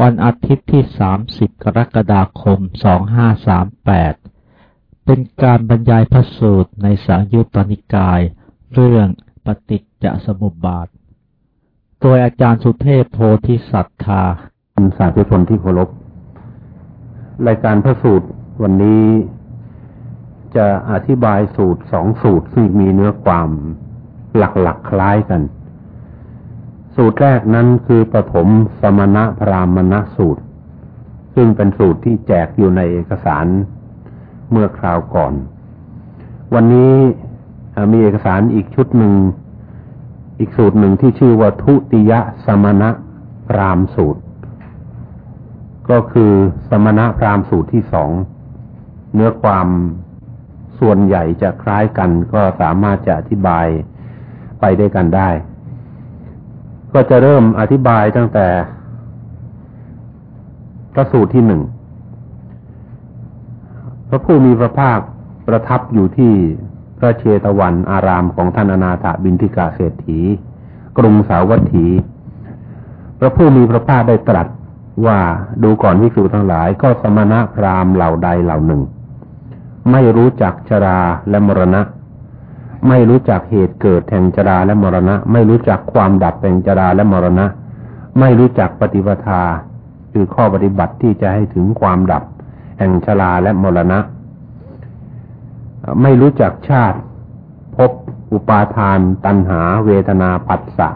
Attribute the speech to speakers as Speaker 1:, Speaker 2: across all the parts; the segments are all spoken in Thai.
Speaker 1: วันอาทิตย์ที่ 30 กรกฎาคม 2538 เป็นการบรรยายพระสูตรในสังยุตตนิกาย เรื่องปฏิจจสมุปบาท โดยอาจารย์สุเทพโพธิสัตธา
Speaker 2: สาธุชนที่เคารพ รายการพระสูตรวันนี้จะอธิบายสูตรสองสูตรซึ่งมีเนื้อความหลักๆคล้ายกัน สูตรแรกนั้นคือปฐมสมณะพรามณสูตร ซึ่งเป็นสูตรที่แจกอยู่ในเอกสารเมื่อคราวก่อน วันนี้มีเอกสารอีกชุดหนึ่ง อีกสูตรหนึ่งที่ชื่อว่าทุติยสมณะพรามสูตร ก็คือสมณะพรามสูตรที่สอง เนื้อความส่วนใหญ่จะคล้ายกันก็สามารถจะอธิบายไปได้วยกันได้ ก็จะเริ่มอธิบายตั้งแต่พระสูตรที่หนึ่ง พระผู้มีพระภาคประทับอยู่ที่พระเชตวันอารามของท่านอนาถบินทิกาเศรษฐี กรุงสาวัตถี พระผู้มีพระภาคได้ตรัสว่าดูก่อนวิสุทั้งหลายก็สมณะพราหมณ์เหล่าใดเหล่าหนึ่ง ไม่รู้จักชราและมรณะ ไม่รู้จักเหตุเกิดแห่งจราและมรณะ ไม่รู้จักความดับแห่งจราและมรณะ ไม่รู้จักปฏิปทา คือข้อปฏิบัติที่จะให้ถึงความดับ แห่งชราและมรณะ ไม่รู้จักชาติพบอุปาทาน ตัณหา เวทนาปัสสะ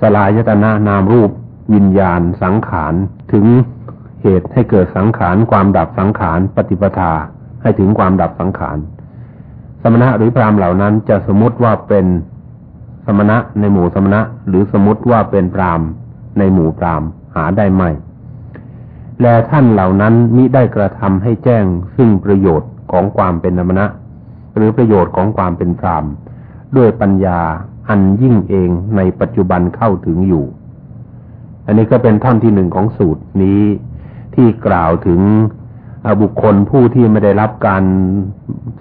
Speaker 2: สลายตนะนามรูป วิญญาณ สังขารถึงเหตุให้เกิดสังขารความดับสังขารปฏิปทาให้ถึงความดับสังขาร สมณะหรือพราหมณ์เหล่านั้น จะสมมติว่าเป็นสมณะในหมู่สมณะ หรือสมมติว่าเป็นพราหมณ์ในหมู่พราหมณ์หาได้ไหมและท่านเหล่านั้นมิได้กระทำให้แจ้งซึ่งประโยชน์ของความเป็นสมณะ หรือประโยชน์ของความเป็นพราหมณ์ ด้วยปัญญาอันยิ่งเองในปัจจุบันเข้าถึงอยู่ อันนี้ก็เป็นท่อนที่หนึ่งของสูตรนี้ที่กล่าวถึงบุคคลผู้ที่ไม่ได้รับการ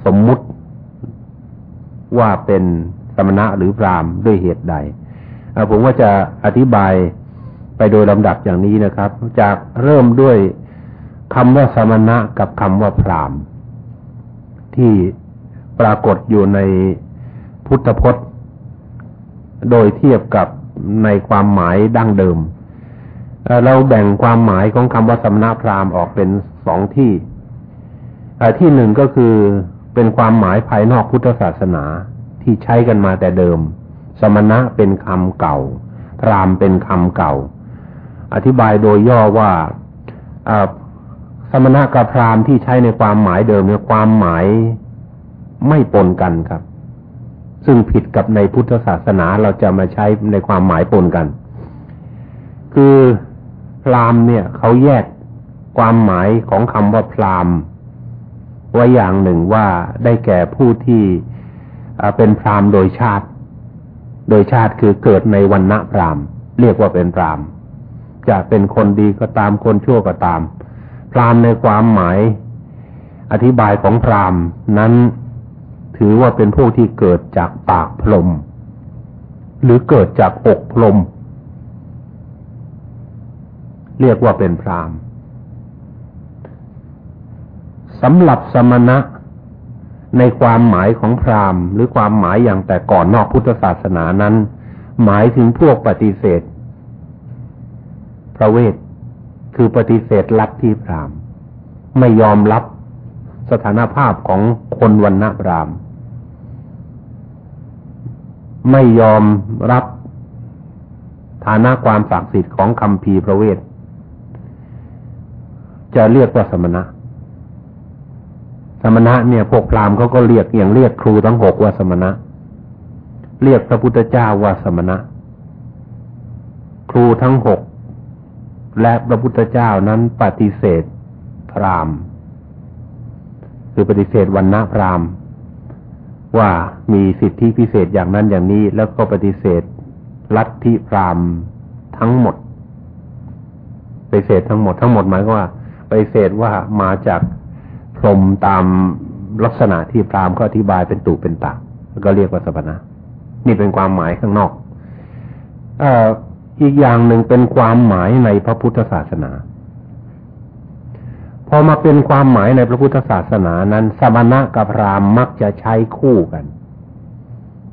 Speaker 2: สมมุติ ว่าเป็นสมณะหรือพราหมณ์ด้วยเหตุใดผมว่าจะอธิบายไปโดยลำดับอย่างนี้นะครับ จากเริ่มด้วยคำว่าสมณะกับคำว่าพราหมณ์ ที่ปรากฏอยู่ในพุทธพจน์ โดยเทียบกับในความหมายดั้งเดิม เราแบ่งความหมายของคำว่าสมณะพราหมณ์ออกเป็นสองที่ที่หนึ่งก็คือ เป็นความหมายภายนอกพุทธศาสนาที่ใช้กันมาแต่เดิม สมณะเป็นคำเก่า พรามเป็นคำเก่า อธิบายโดยย่อว่าสมณะกับพรามที่ใช้ในความหมายเดิมเนี่ยความหมายไม่ปนกันครับ ซึ่งผิดกับในพุทธศาสนาเราจะมาใช้ในความหมายปนกัน คือพรามเนี่ยเขาแยกความหมายของคำว่าพราม ไว้อย่างหนึ่งว่าได้แก่ผู้ที่เป็นพรามโดยชาติ โดยชาติคือเกิดในวันณะพรามเรียกว่าเป็นพรามจะเป็นคนดีก็ตามคนชั่วก็ตาม พรามในความหมายอธิบายของพรามนั้นถือว่าเป็นผู้ที่เกิดจากปากพรมหรือเกิดจากอกพรมเรียกว่าเป็นพรามณ์ สำหรับสมณะในความหมายของพราหมณ์หรือความหมายอย่างแต่ก่อนนอกพุทธศาสนานั้น หมายถึงพวกปฏิเสธ พระเวทคือปฏิเสธลัทธิพราหมณ์ ไม่ยอมรับสถานภาพของคนวันณะพราหมณ์ ไม่ยอมรับฐานะความศักดิ์สิทธิ์ของคำพีพระเวทจะเรียกว่าสมณะ สมณะเนี่ยพวกพราหมณ์เขาก็เรียกอย่างเรียกครูทั้งหกว่าสมณะ เรียกพระพุทธเจ้าว่าสมณะ ครูทั้งหกและพระพุทธเจ้านั้นปฏิเสธพราหมณ์ คือปฏิเสธวันณะพราหมณ์ ว่ามีสิทธิพิเศษอย่างนั้นอย่างนี้ แล้วก็ปฏิเสธลัทธิพราหมณ์ทั้งหมดปฏิเสธทั้งหมดทั้งหมดหมายว่าปฏิเสธว่ามาจาก รมตามลักษณะที่พราหมเขาอธิบายเป็นตุเป็นตะก็เรียกว่าสปนะนี่เป็นความหมายข้างนอกเออีกอย่างหนึ่งเป็นความหมายในพระพุทธศาสนา พอมาเป็นความหมายในพระพุทธศาสนานั้น สมณะกับพรามมักจะใช้คู่กัน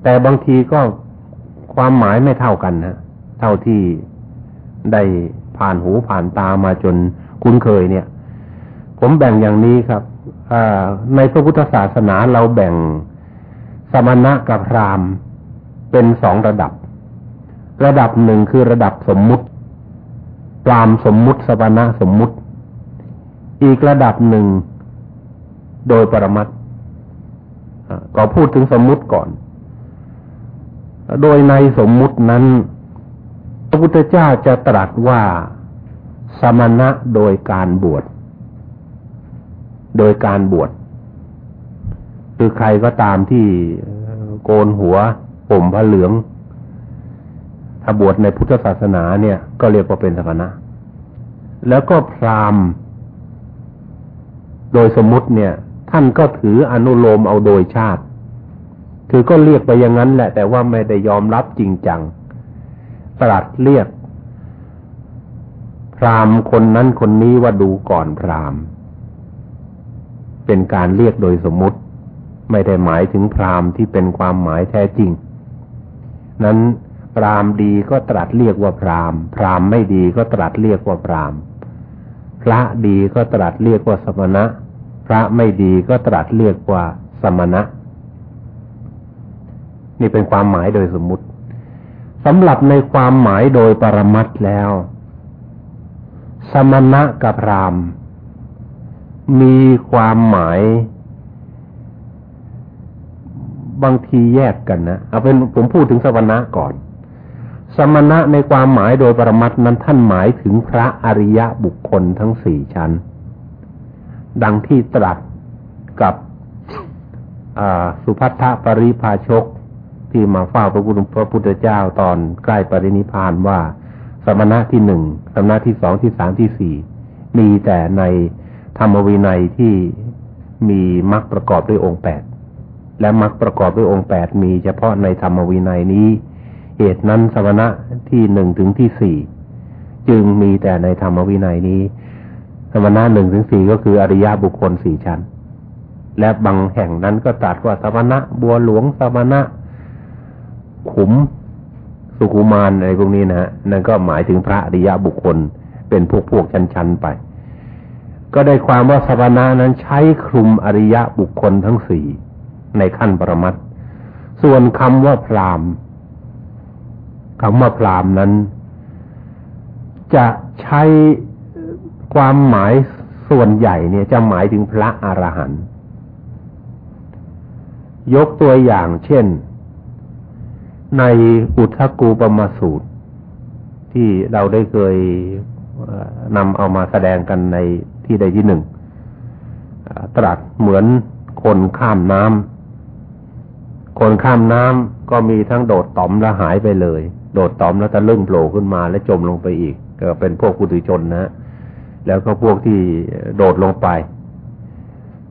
Speaker 2: แต่บางทีก็ความหมายไม่เท่ากันนะเท่าที่ได้ผ่านหูผ่านตามาจนคุ้นเคยเนี่ย ผมแบ่งอย่างนี้ครับ ในพระพุทธศาสนาเราแบ่งสมณะกับพรามเป็นสองระดับ ระดับหนึ่งคือระดับสมมุติพรามสมมุติสมณะสมมุติ อีกระดับหนึ่งโดยปรมัตก็พูดถึงสมมุติก่อน โดยในสมมุตินั้น พระพุทธเจ้าจะตรัสว่าสมณะโดยการบวช โดยการบวช คือใครก็ตามที่โกนหัวผมผ้าเหลือง ถ้าบวชในพุทธศาสนาเนี่ย ก็เรียกว่าเป็นสมณะ แล้วก็พราหมณ์ โดยสมมุติเนี่ย ท่านก็ถืออนุโลมเอาโดยชาติ คือก็เรียกไปอย่างนั้นแหละ แต่ว่าไม่ได้ยอมรับจริงจังตรัสเรียกพราหมณ์คนนั้นคนนี้ว่าดูก่อนพราหมณ์ เป็นการเรียกโดยสมมุติ ไม่ได้หมายถึงพราหมณ์ที่เป็นความหมายแท้จริง นั้นพราหมณ์ดีก็ตรัสเรียกว่าพราหมณ์ พราหมณ์ไม่ดีก็ตรัสเรียกว่าพราหมณ์ พระดีก็ตรัสเรียกว่าสมณะ พระไม่ดีก็ตรัสเรียกว่าสมณะ นี่เป็นความหมายโดยสมมุติสำหรับในความหมายโดยปรมัตแล้ว สมณะกับพราหมณ์ มีความหมายบางทีแยกกันนะเอาเป็นผมพูดถึงสมณะก่อน สมณะในความหมายโดยปรมัตนั้นท่านหมายถึงพระอริยะบุคคลทั้งสี่ชั้น ดังที่ตรัสกับสุภัททปริภาชกที่มาเฝ้าพระพุทธเจ้าตอนใกล้ปรินิพานว่า สมณะที่หนึ่งสมณะที่สองที่สามที่สี่มีแต่ใน ธรรมวินัยที่มีมรรคประกอบด้วยองค์แปดและมรรคประกอบด้วยองค์แปดมีเฉพาะในธรรมวินัยนี้ เหตุนั้นสมณะที่หนึ่งถึงที่สี่จึงมีแต่ในธรรมวินัยนี้ สมณะหนึ่งถึงสี่ก็คืออริยบุคคลสี่ชั้น และบางแห่งนั้นก็ตรัสว่าสมณะบัวหลวงสมณะ ขุมสุขุมารอะไรพวกนี้นะฮะนั่นก็หมายถึงพระอริยบุคคลเป็นพวกพวกชั้นๆไป ก็ได้ความว่าสวนานั้นใช้คลุมอริยะบุคคลทั้งสี่ในขั้นปรมัตส่วนคำว่าพรามคำว่าพรามนั้น จะใช้ความหมายส่วนใหญ่เนี่ยจะหมายถึงพระอรหันต์ยกตัวอย่างเช่น ในอุทกูปมาสูตร ที่เราได้เคยนำเอามาแสดงกันใน ที่ใดที่หนึ่ง ตรัสเหมือนคนข้ามน้ำคนข้ามน้ำก็มีทั้งโดดต่อมแล้วหายไปเลย โดดต่อมแล้วตะลึ่งโผล่ขึ้นมาแล้วจมลงไปอีก ก็เป็นพวกผู้ตุชนนะแล้วก็พวกที่โดดลงไป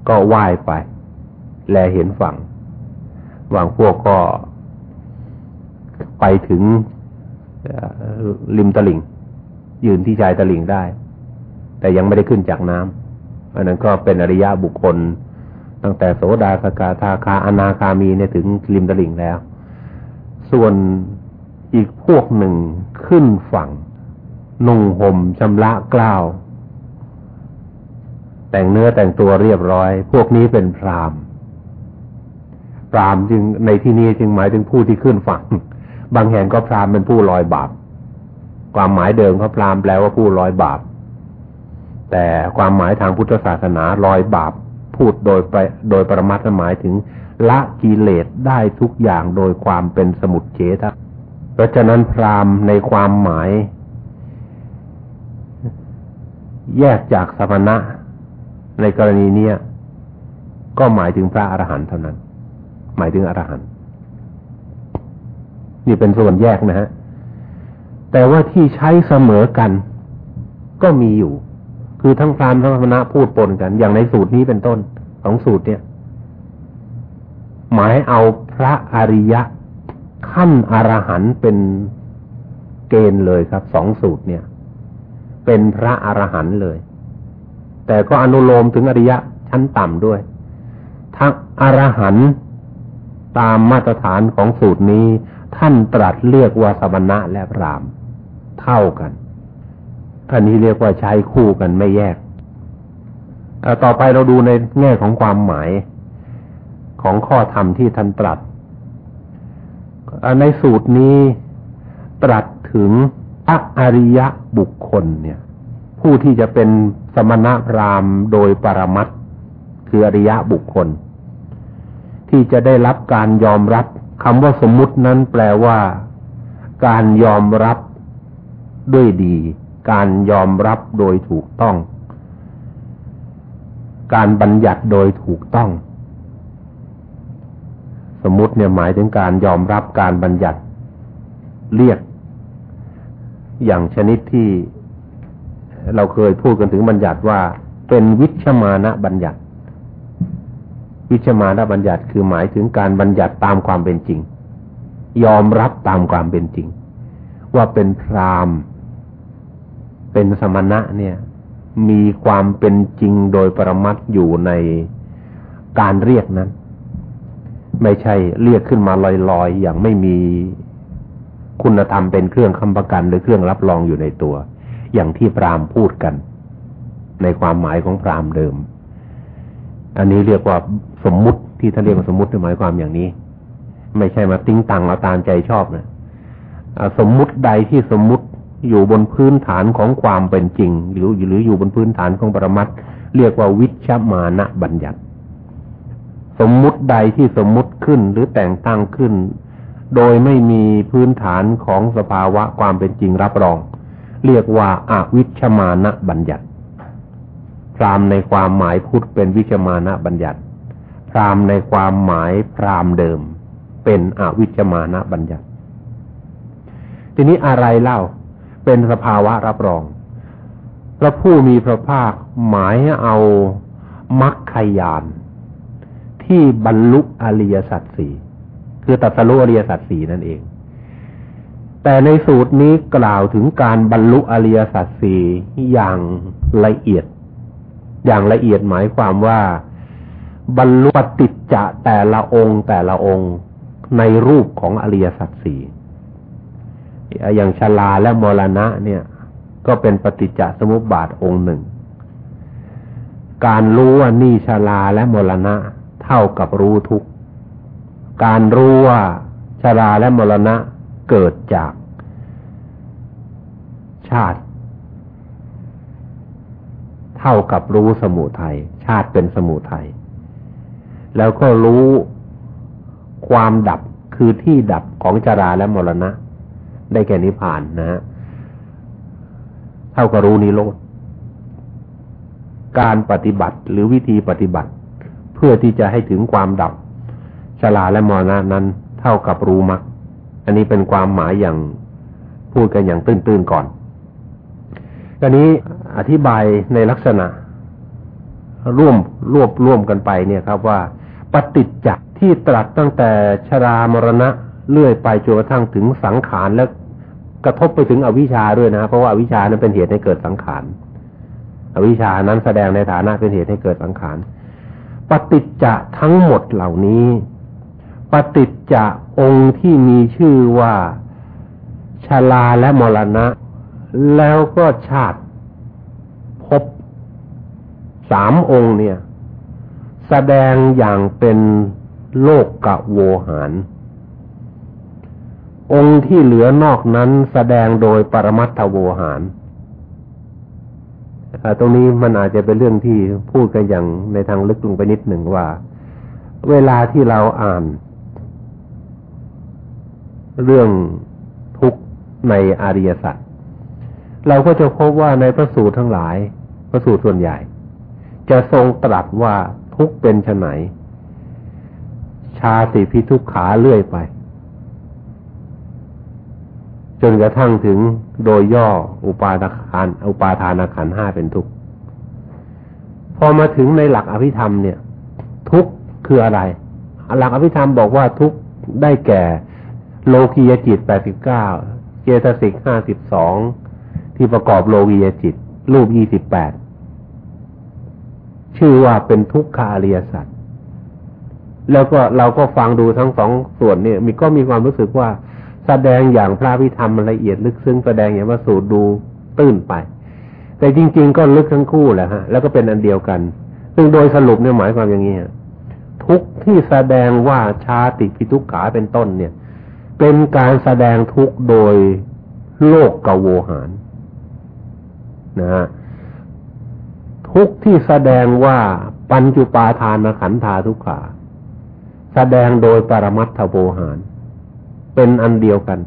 Speaker 2: ก็ว่ายไป แลเห็นฝั่งวางพวกก็ไปถึงริมตลิ่ง ยืนที่ชายตลิ่งได้ แต่ยังไม่ได้ขึ้นจากน้ำอันนั้นก็เป็นอริยะบุคคล ตั้งแต่โสดาสกาทาคาอนาคามีเนี่ยถึงริมตลิ่งแล้ว ส่วนอีกพวกหนึ่งขึ้นฝั่งนุ่งห่มชำระกล้าว แต่งเนื้อแต่งตัวเรียบร้อย พวกนี้เป็นพรามพรามจึงในที่นี้จึงหมายถึงผู้ที่ขึ้นฝั่ง บางแห่งก็พรามเป็นผู้ลอยบาป ความหมายเดิมเขาพรามแปลว่าผู้ลอยบาป แต่ความหมายทางพุทธศาสนาลอยบาปพูดโดยไปโดยประมาทหมายถึงละกิเลสได้ทุกอย่างโดยความเป็นสมุดเฉทะเพราะฉะนั้นพราหมณ์ในความหมาย แยกจากสมณะในกรณีเนี้ยก็หมายถึงพระอรหันต์เท่านั้น หมายถึงอรหันต์นี่เป็นส่วนแยกนะฮะแต่ว่าที่ใช้เสมอกันก็มีอยู่ คือทั้งพรามทั้งสมณะพูดปนกัน อย่างในสูตรนี้เป็นต้นของสูตรเนี่ย หมายเอาพระอริยะขั้นอรหันต์เป็นเกณฑ์เลยครับสองสูตรเนี่ย เป็นพระอรหันต์เลย แต่ก็อนุโลมถึงอริยะชั้นต่ำด้วย ทั้งอรหันต์ตามมาตรฐานของสูตรนี้ ท่านตรัสเรียกว่าสมณะและพรามเท่ากัน อันนี้เรียกว่าใช้คู่กันไม่แยกต่อไปเราดูในแง่ของความหมายของข้อธรรมที่ท่านตรัส ในสูตรนี้ตรัสถึงพระอริยะบุคคลเนี่ย ผู้ที่จะเป็นสมณพราหมณ์โดยปรมัตคืออริยะบุคคล ที่จะได้รับการยอมรับคำว่าสมมุตินั้นแปลว่า การยอมรับด้วยดี การยอมรับโดยถูกต้อง การบัญญัติโดยถูกต้อง สมมติเนี่ยหมายถึงการยอมรับการบัญญัติเรียก อย่างชนิดที่เราเคยพูดกันถึงบัญญัติว่าเป็นวิชมานะบัญญัติ วิชมานะบัญญัติคือหมายถึงการบัญญัติตามความเป็นจริง ยอมรับตามความเป็นจริง ว่าเป็นพราหม เป็นสมณะเนี่ย มีความเป็นจริงโดยปรมัตอยู่ในการเรียกนั้น ไม่ใช่เรียกขึ้นมาลอยๆ อย่างไม่มีคุณธรรมเป็นเครื่องคำประกันหรือเครื่องรับรองอยู่ในตัว อย่างที่พรามพูดกัน ในความหมายของพรามเดิม อันนี้เรียกว่าสมมุติที่ท่านเรียกว่าสมมุติหมายความอย่างนี้ ไม่ใช่มาติ้งตังเอาตามใจชอบนะสมมุติใดที่สมมุติ อยู่บนพื้นฐานของความเป็นจริง หรือหรืออยู่บนพื้นฐานของปรมัตเรียกว่าวิชมานะบัญญัติ สมมุติใดที่สมมุติขึ้นหรือแต่งตั้งขึ้น โดยไม่มีพื้นฐานของสภาวะความเป็นจริงรับรอง เรียกว่าอาวิชมานะบัญญัติ พรามในความหมายพุทธเป็นวิชมานะบัญญัติ พรามในความหมายพรามเดิม เป็นอวิชมานะบัญญัติ ทีนี้อะไรเล่า เป็นสภาวะรับรอง พระผู้มีพระภาคหมายเอามัคคยาน ที่บรรลุอริยสัจสี่คือตัสรุอริยสัจสี่นั่นเอง แต่ในสูตรนี้กล่าวถึงการบรรลุอริยสัจสี่อย่างละเอียด อย่างละเอียดหมายความว่าบรรลุปฏิจจะแต่ละองค์แต่ละองค์ในรูปของอริยสัจสี่ อย่างชลาและมรณะเนี่ย ก็เป็นปฏิจจสมุปบาทองค์หนึ่ง การรู้ว่านี่ชลาและมรณะ เท่ากับรู้ทุก การรู้ว่าชาราและมรณะเกิดจาก ชาติ เท่ากับรู้สมุทยัยชาติเป็นสมุทยัยแล้วก็รู้ความดับคือที่ดับของชาราและมรณะ ได้แก่นิพพานนะฮะเท่ากับรู้นิโรธการปฏิบัติหรือวิธีปฏิบัติ เพื่อที่จะให้ถึงความดับชลาและมรณะนั้น เท่ากับรู้มักอันนี้เป็นความหมายอย่างพูดกันอย่างตื้นๆก่อนอันนี้อธิบายในลักษณะ ร่วมรวบร่วมกันไปเนี่ยครับว่า ปฏิจจ์ที่ตรัสตั้งแต่ชรามรณะเลื่อยไปจนกระทั่งถึงสังขารและ กระทบไปถึงอวิชชาด้วยนะเพราะว่าอวิชชานั้นเป็นเหตุให้เกิดสังขารอวิชชานั้นแสดงในฐานะเป็นเหตุให้เกิดสังขารปฏิจจะทั้งหมดเหล่านี้ ปฏิจจะองค์ที่มีชื่อว่าชาลาและมรณะ แล้วก็ชาติพบสามองค์เนี่ย แสดงอย่างเป็นโลกกะโวหาร องค์ที่เหลือนอกนั้นแสดงโดยปรมัตถโวหารตรงนี้มันอาจจะเป็นเรื่องที่พูดกันอย่างในทางลึกลงไปนิดหนึ่งว่า เวลาที่เราอ่าน เรื่องทุกข์ในอริยสัจเราก็จะพบว่าในพระสูตรทั้งหลาย พระสูตรส่วนใหญ่ จะทรงตรัสว่าทุกข์เป็นไฉนชาติพิทุกขาเลื่อยไป จนกระทั่งถึงโดยย่ออุปาทานอุปาทานขันห้าเป็นทุกข์พอมาถึงในหลักอภิธรรมเนี่ย ทุกข์คืออะไร หลักอภิธรรมบอกว่าทุกข์ได้แก่ โลกียจิตแปดสิบเก้าเจตสิกห้าสิบสองที่ประกอบโลกียจิต รูปยี่สิบแปดชื่อว่าเป็นทุกขาริยสัตว์แล้วก็เราก็ฟังดูทั้งสองส่วนเนี่ยมีก็มีความรู้สึกว่า แสดงอย่างพระพิธรรมละเอียดลึกซึ้งแสดงอย่างว่าสูตรดูตื้นไป แต่จริง ๆ ก็ลึกทั้งคู่แหละฮะ แล้วก็เป็นอันเดียวกัน ซึ่งโดยสรุปเนี่ยหมายความอย่างนี้ทุกที่แสดงว่าชาติพิทุกขาเป็นต้นเนี่ย เป็นการแสดงทุกโดยโลกกโวหารนะฮะทุกที่แสดงว่าปัญจุปาทานขันธาทุกขา แสดงโดยปรมัตถโวหาร เป็นอันเดียวกัน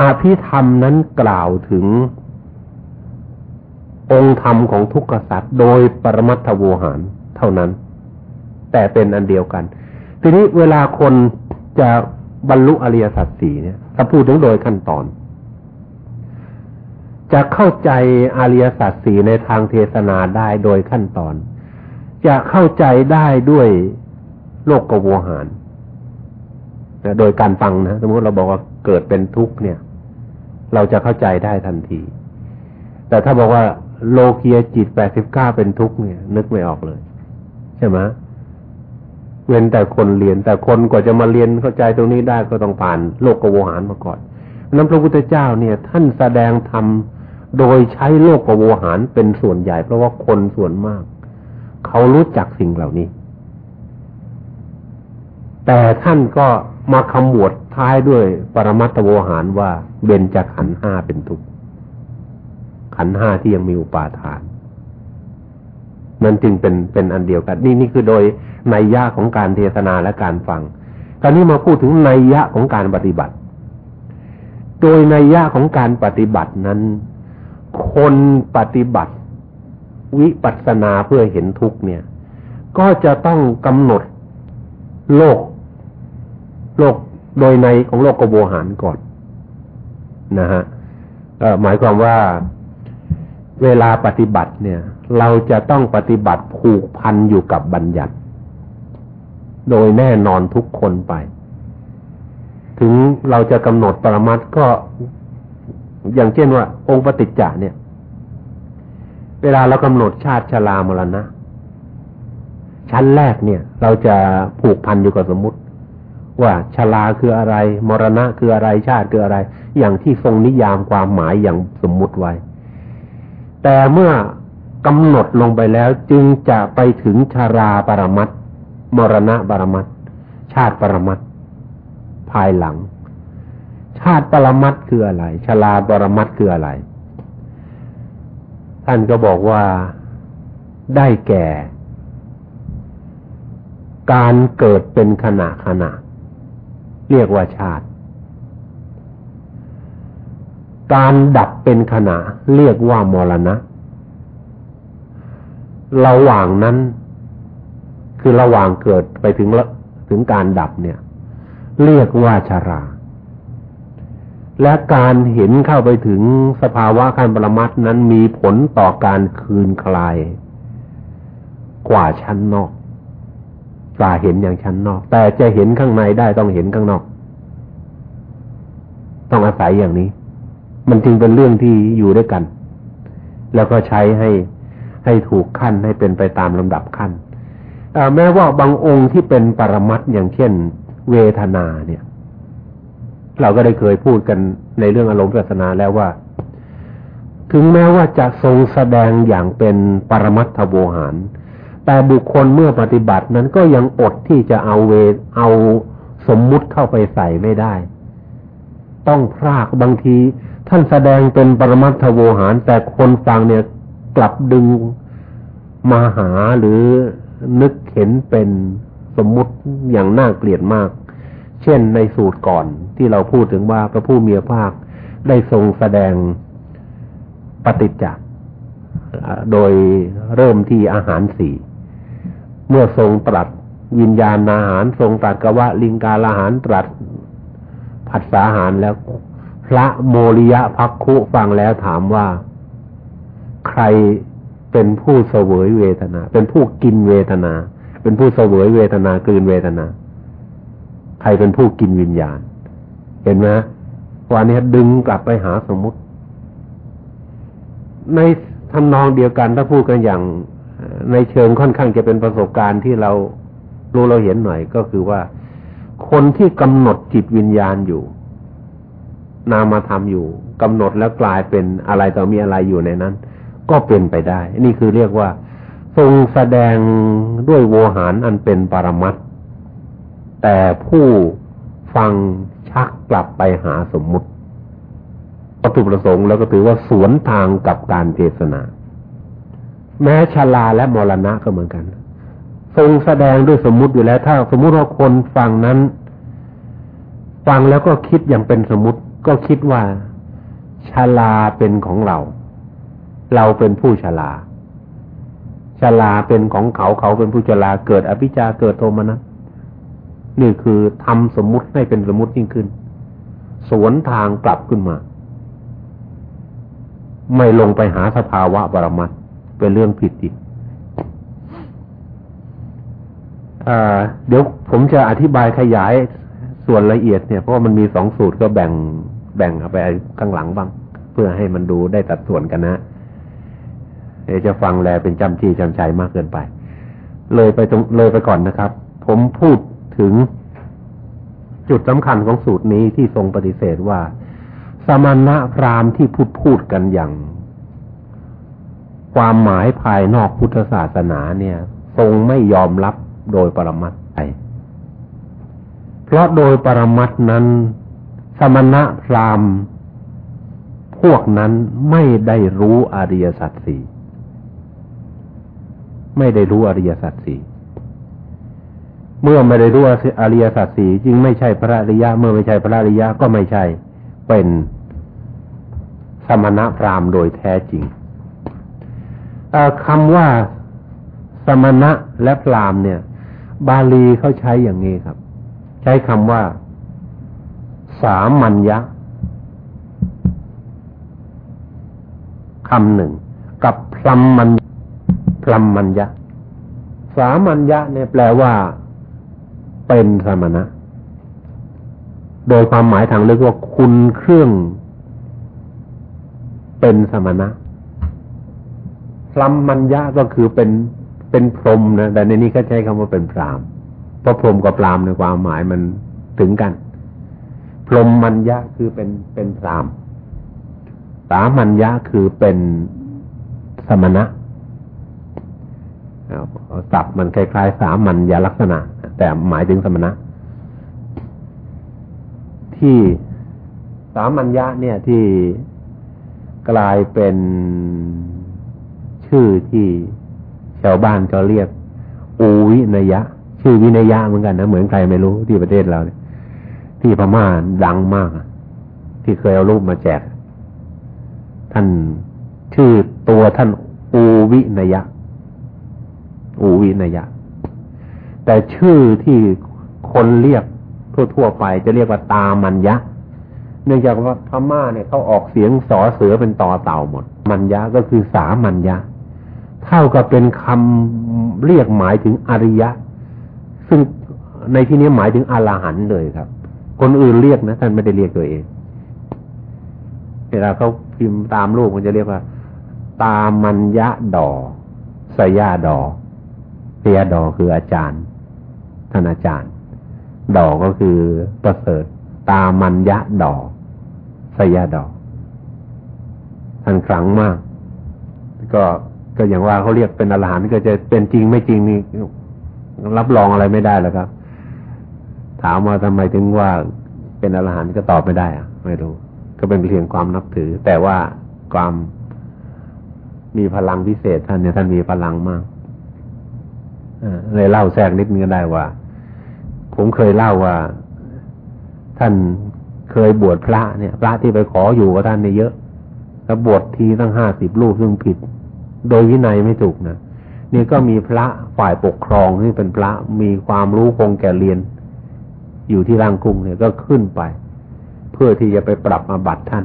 Speaker 2: อภิธรรมนั้นกล่าวถึง องค์ธรรมของทุกขสัตว์โดยปรมัตถโวหารเท่านั้น แต่เป็นอันเดียวกัน ทีนี้เวลาคนจะบรรลุอริยสัจสี่เนี่ยถ้าพูดถึงโดยขั้นตอน จะเข้าใจอริยสัจสี่ในทางเทศนาได้โดยขั้นตอน จะเข้าใจได้ด้วยโลกกโวหาร โดยการฟังนะสมมติเราบอกว่าเกิดเป็นทุกข์เนี่ย เราจะเข้าใจได้ทันที แต่ถ้าบอกว่าโลเคียจิตแปดสิบเก้าเป็นทุกข์เนี่ย นึกไม่ออกเลย ใช่ไหมเว้นแต่คนเรียน แต่คนกว่าจะมาเรียนเข้าใจตรงนี้ได้ก็ต้องผ่านโลกกโวหารมาก่อนนั้นพระพุทธเจ้าเนี่ย ท่านแสดงธรรมโดยใช้โลกกโวหารเป็นส่วนใหญ่ เพราะว่าคนส่วนมาก เขารู้จักสิ่งเหล่านี้ แต่ท่านก็ มาคำวดท้ายด้วยปรมัตถโวหารว่าเบญจขันห้าเป็นทุกข์ขันห้าที่ยังมีอุปาทานมันจึงเป็นเป็นอันเดียวกัน นี่นี่คือโดยนัยยะของการเทศนาและการฟังตอนนี้มาพูดถึงนัยยะของการปฏิบัติ โดยนัยยะของการปฏิบัตินั้น คนปฏิบัติ วิปัสสนาเพื่อเห็นทุกเนี่ย ก็จะต้องกำหนดโลก โลกโดยในของโลกกโวหารก่อนนะฮะหมายความว่าเวลาปฏิบัติเนี่ย เราจะต้องปฏิบัติผูกพันอยู่กับบัญญัติ โดยแน่นอนทุกคนไป ถึงเราจะกำหนดปรมัตก็อย่างเช่นว่า องค์ปฏิจจาเนี่ย เวลาเรากำหนดชาติชรามรณะชั้นแรกเนี่ย เราจะผูกพันอยู่กับสมมติ ว่าชราคืออะไร มรณะคืออะไรชาติคืออะไร อย่างที่ทรงนิยามความหมายอย่างสมมุติไว้ แต่เมื่อกำหนดลงไปแล้วจึงจะไปถึงชาราปรมัตมรณะปรมัตชาติปรมัตภายหลัง ชาติปรมัตคืออะไรชาราปรมัตคืออะไร ท่านก็บอกว่าได้แก่ การเกิดเป็นขณะขณะ เรียกว่าชาติ การดับเป็นขณะเรียกว่ามรณะ ระหว่างนั้น คือระหว่างเกิดไปถึงถึงการดับเนี่ย เรียกว่าชารา และการเห็นเข้าไปถึงสภาวะขั้นปรมัตนั้นมีผลต่อการคืนคลาย กว่าชั้นนอก กว่าเห็นอย่างชั้นนอก แต่จะเห็นข้างในได้ต้องเห็นข้างนอก ต้องอาศัยอย่างนี้ มันจึงเป็นเรื่องที่อยู่ด้วยกัน แล้วก็ใช้ให้ให้ถูกขั้นให้เป็นไปตามลำดับขั้นแม้ว่าบางองค์ที่เป็นปรมัตอย่างเช่น เวทนาเนี่ย เราก็ได้เคยพูดกันในเรื่องอารมณ์ศาสนาแล้วว่า ถึงแม้ว่าจะทรงแสดงอย่างเป็นปรมัตถโวหาร แต่บุคคลเมื่อปฏิบัตินั้นก็ยังอดที่จะเอาเวเอาสมมุติเข้าไปใส่ไม่ได้ ต้องพรากบางที ท่านแสดงเป็นปรมัตถโวหาร แต่คนฟังเนี่ยกลับดึงมาหาหรือนึกเห็นเป็นสมมุติอย่างน่าเกลียดมาก เช่นในสูตรก่อนที่เราพูดถึงว่าพระผู้มีพระภาคได้ทรงแสดงปฏิจจ์โดยเริ่มที่อาหารสี่ เมื่อทรงตรัส วิญญาณอาหารทรงตรัสกว่าลิงกาลาหารตรัสผัสสาหารแล้ว พระโมริยะพักคุฟังแล้วถามว่า ใครเป็นผู้เสวยเวทนา เป็นผู้กินเวทนา เป็นผู้เสวยเวทนากลืนเวทนา ใครเป็นผู้กินวิญญาณ เห็นไหมวันนี้ดึงกลับไปหาสมมุติ ในทำนองเดียวกันถ้าพูดกันอย่าง ในเชิงค่อนข้างจะเป็นประสบการณ์ที่เรารู้เราเห็นหน่อยก็คือว่า คนที่กำหนดจิตวิญญาณอยู่ นามาทำอยู่กำหนดแล้วกลายเป็นอะไรต่อมีอะไรอยู่ในนั้น ก็เป็นไปได้ นี่คือเรียกว่า ทรงแสดงด้วยโวหารอันเป็นปรมัตแต่ผู้ฟังชักกลับไปหาสมมุติวัตถุประสงค์แล้วก็ถือว่าสวนทางกับการเทศนา แม้ชาลาและมรณะก็เหมือนกัน ทรงแสดงด้วยสมมุติอยู่แล้ว ถ้าสมมุติว่าคนฟังนั้น ฟังแล้วก็คิดอย่างเป็นสมมุติ ก็คิดว่าชาลาเป็นของเรา เราเป็นผู้ชาลาชาลาเป็นของเขาเขาเป็นผู้ชาลาเกิดอภิชาเกิดโทมนัสนี่คือทำสมมุติให้เป็นสมมุติยิ่งขึ้น สวนทางกลับขึ้นมา ไม่ลงไปหาสภาวะบรมัต เป็นเรื่องผิดอีกเดี๋ยวผมจะอธิบายขยายส่วนละเอียดเนี่ยเพราะมันมีสองสูตรก็แบ่งแบ่งเอาไปข้างหลังบ้าง เพื่อให้มันดูได้ตัดส่วนกันนะเดี๋ยวจะฟังแลเป็นจำจี้จำชัยมากเกินไป เลยไปตรงเลยไปก่อนนะครับ ผมพูดถึงจุดสำคัญของสูตรนี้ที่ทรงปฏิเสธว่า สมณะพราหมณ์ที่พูดพูดกันอย่าง ความหมายภายนอกพุทธศาสนาเนี่ย ทรงไม่ยอมรับโดยปรมัตถ์ไปเพราะโดยปรมัตถ์นั้น สมณะพราหมณ์ พวกนั้นไม่ได้รู้อริยสัจสี่ไม่ได้รู้อริยสัจสี่เมื่อไม่ได้รู้อริยสัจสี่จึงไม่ใช่พระอริยะ เมื่อไม่ใช่พระอริยะก็ไม่ใช่เป็นสมณะพราหมณ์โดยแท้จริง คำว่าสมณะและพรามเนี่ย บาลีเขาใช้อย่างนี้ครับ ใช้คำว่า สามัญญะคำหนึ่ง กับพลัมมัญพลัมมัญญะ สามัญญะเนี่ยแปลว่า เป็นสมณะ โดยความหมายทางลึกว่าคุณเครื่องเป็นสมณะ พรหมมัญญะก็คือเป็นเป็นพรหมนะแต่ในนี้เขาใช้คำว่าเป็นพรามเพราะพรหมกับพรามในความหมายมันถึงกัน พรหมมัญญะคือเป็นเป็นพรามสามัญญะคือเป็นสมณะศัพท์มันคล้ายๆ สามัญญลักษณะ แต่หมายถึงสมณะ ที่สามัญญะเนี่ยที่กลายเป็น ชื่อที่ชาวบ้านเขาเรียก อูวินยะ ชื่อวินยะเหมือนกันนะเหมือนใครไม่รู้ที่ประเทศเราเนี่ยที่พม่าดังมาก ที่เคยเอารูปมาแจก ท่านชื่อตัวท่านอูวินยะ อูวินยะ แต่ชื่อที่คนเรียกทั่วๆไปจะเรียกว่าตามัญญะเนื่องจากว่าพม่าเนี่ยเขาออกเสียงสอเสือเป็นต่อเต่าหมด มัญญะก็คือสามัญญะ เท่ากับเป็นคำเรียกหมายถึงอริยะ ซึ่งในที่นี้หมายถึงอรหันต์เลยครับ คนอื่นเรียกนะท่านไม่ได้เรียกตัวเอง เวลาเขาพิมพ์ตามลูกมันจะเรียกว่า ตามัญญะดอสยาดอเปียดอคืออาจารย์ท่านอาจารย์ ดอก็คือประเสริฐ ตามัญญะดอสยาดอท่านครั้งมาก ก็ ก็อย่างว่าเขาเรียกเป็นอรหันต์ก็จะเป็นจริงไม่จริงนี่รับรองอะไรไม่ได้แล้วครับ ถามว่าทำไมถึงว่าเป็นอรหันต์ก็ตอบไม่ได้อะไม่รู้ ก็เป็นเพียงความนับถือ แต่ว่าความมีพลังพิเศษท่านเนี่ยท่านมีพลังมากเลยเล่าแทรกนิดนึงได้ว่า ผมเคยเล่าว่า ท่านเคยบวชพระเนี่ย พระที่ไปขออยู่กับท่านเนี่ยเยอะแล้วบวชทีตั้งห้าสิบรูปซึ่งผิด โดยวินัยไม่ถูกนะนี่ก็มีพระฝ่ายปกครองที่เป็นพระมีความรู้คงแก่เรียน อยู่ที่ร่างกุ้งเนี่ยก็ขึ้นไป เพื่อที่จะไปปรับมาบัตรท่าน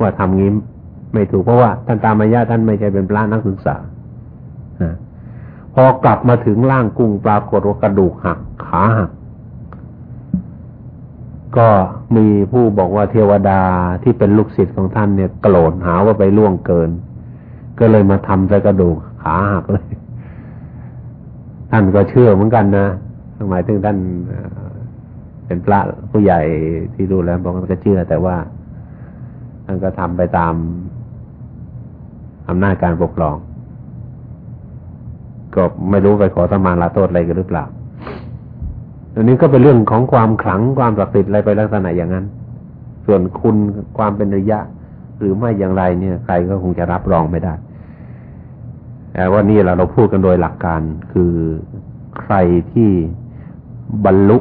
Speaker 2: ว่าทำงี้ไม่ถูกเพราะว่าท่านตามายาท่านไม่ใช่เป็นพระนักศึกษาพอกลับมาถึงร่างกุ้งปรากฏว่ากระดูกหักขาหักก็มีผู้บอกว่าเทวดาที่เป็นลูกศิษย์ของท่านเนี่ยโกรธหาว่าไปล่วงเกิน ก็เลยมาทำใส่กระดูกขาหักเลย ท่านก็เชื่อเหมือนกันนะหมายถึงท่านเป็นพระผู้ใหญ่ที่ดูแล้วบอกว่าก็เชื่อ แต่ว่าท่านก็ทำไปตามอำนาจการปกครอง ก็ไม่รู้ไปขอสมาลาโทษอะไรกันหรือเปล่าอันนี้ก็เป็นเรื่องของความขลังความศักดิ์สิทธิ์อะไรไปลักษณะอย่างนั้น ส่วนคุณความเป็นระยะ หรือไม่อย่างไรเนี่ย ใครก็คงจะรับรองไม่ได้ แต่ว่านี่เราเราพูดกันโดยหลักการคือใครที่บรรลุ